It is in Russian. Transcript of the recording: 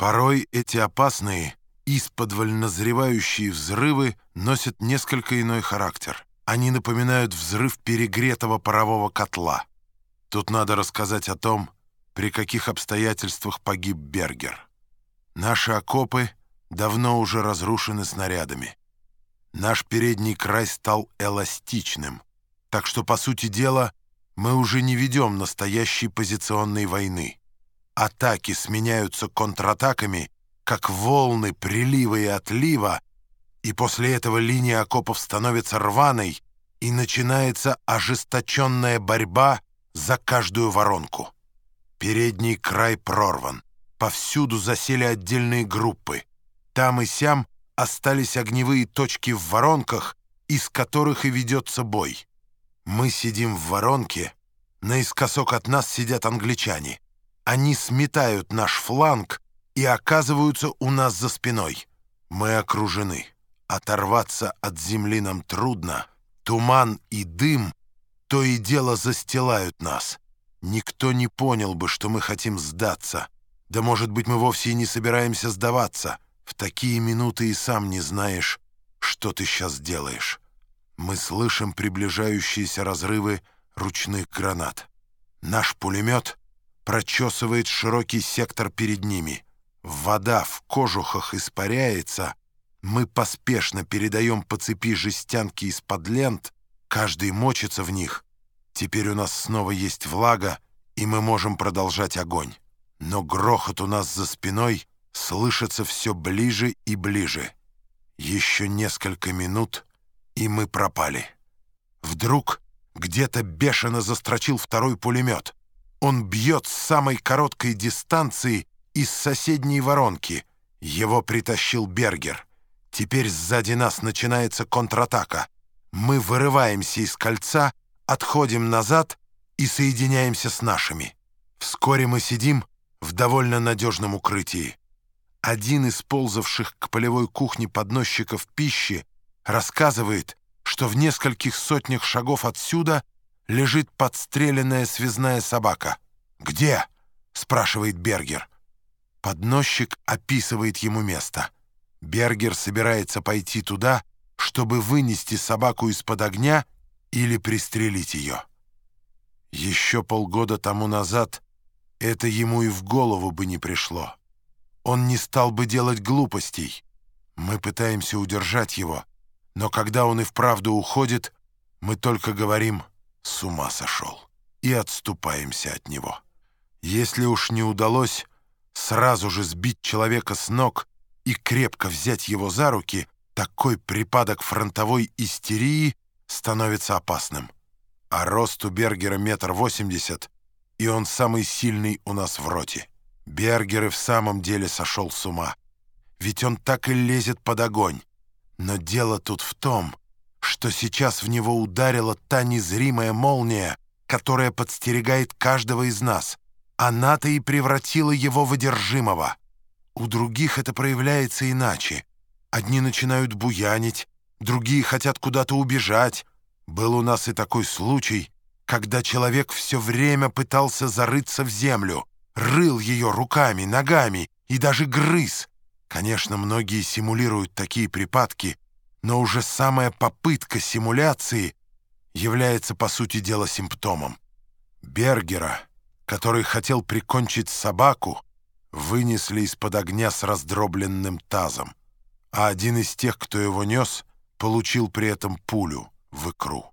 Порой эти опасные, исподволь назревающие взрывы носят несколько иной характер. Они напоминают взрыв перегретого парового котла. Тут надо рассказать о том, при каких обстоятельствах погиб Бергер. Наши окопы давно уже разрушены снарядами. Наш передний край стал эластичным, так что, по сути дела, мы уже не ведем настоящей позиционной войны. Атаки сменяются контратаками, как волны прилива и отлива, и после этого линия окопов становится рваной, и начинается ожесточенная борьба за каждую воронку. Передний край прорван. Повсюду засели отдельные группы. Там и сям остались огневые точки в воронках, из которых и ведется бой. Мы сидим в воронке, наискосок от нас сидят англичане. Они сметают наш фланг и оказываются у нас за спиной. Мы окружены. Оторваться от земли нам трудно. Туман и дым то и дело застилают нас. Никто не понял бы, что мы хотим сдаться. Да, может быть, мы вовсе и не собираемся сдаваться. В такие минуты и сам не знаешь, что ты сейчас делаешь. Мы слышим приближающиеся разрывы ручных гранат. Наш пулемет прочесывает широкий сектор перед ними. Вода в кожухах испаряется. Мы поспешно передаем по цепи жестянки из-под лент. Каждый мочится в них. Теперь у нас снова есть влага, и мы можем продолжать огонь. Но грохот у нас за спиной слышится все ближе и ближе. Еще несколько минут, и мы пропали. Вдруг где-то бешено застрочил второй пулемет. Он бьет с самой короткой дистанции из соседней воронки. Его притащил Бергер. Теперь сзади нас начинается контратака. Мы вырываемся из кольца, отходим назад и соединяемся с нашими. Вскоре мы сидим в довольно надежном укрытии. Один из ползавших к полевой кухне подносчиков пищи рассказывает, что в нескольких сотнях шагов отсюда лежит подстреленная связная собака. «Где?» — спрашивает Бергер. Подносчик описывает ему место. Бергер собирается пойти туда, чтобы вынести собаку из-под огня или пристрелить ее. Еще полгода тому назад это ему и в голову бы не пришло. Он не стал бы делать глупостей. Мы пытаемся удержать его, но когда он и вправду уходит, мы только говорим «с ума сошел» и отступаемся от него. Если уж не удалось сразу же сбить человека с ног и крепко взять его за руки, такой припадок фронтовой истерии становится опасным. А рост у Бергера метр восемьдесят, и он самый сильный у нас в роте. Бергер и в самом деле сошел с ума. Ведь он так и лезет под огонь. Но дело тут в том, что сейчас в него ударила та незримая молния, которая подстерегает каждого из нас. Она-то и превратила его в одержимого. У других это проявляется иначе. Одни начинают буянить, другие хотят куда-то убежать. Был у нас и такой случай, когда человек все время пытался зарыться в землю, рыл ее руками, ногами и даже грыз. Конечно, многие симулируют такие припадки, но уже самая попытка симуляции является, по сути дела, симптомом. Бергера, который хотел прикончить собаку, вынесли из-под огня с раздробленным тазом, а один из тех, кто его нес, получил при этом пулю в икру.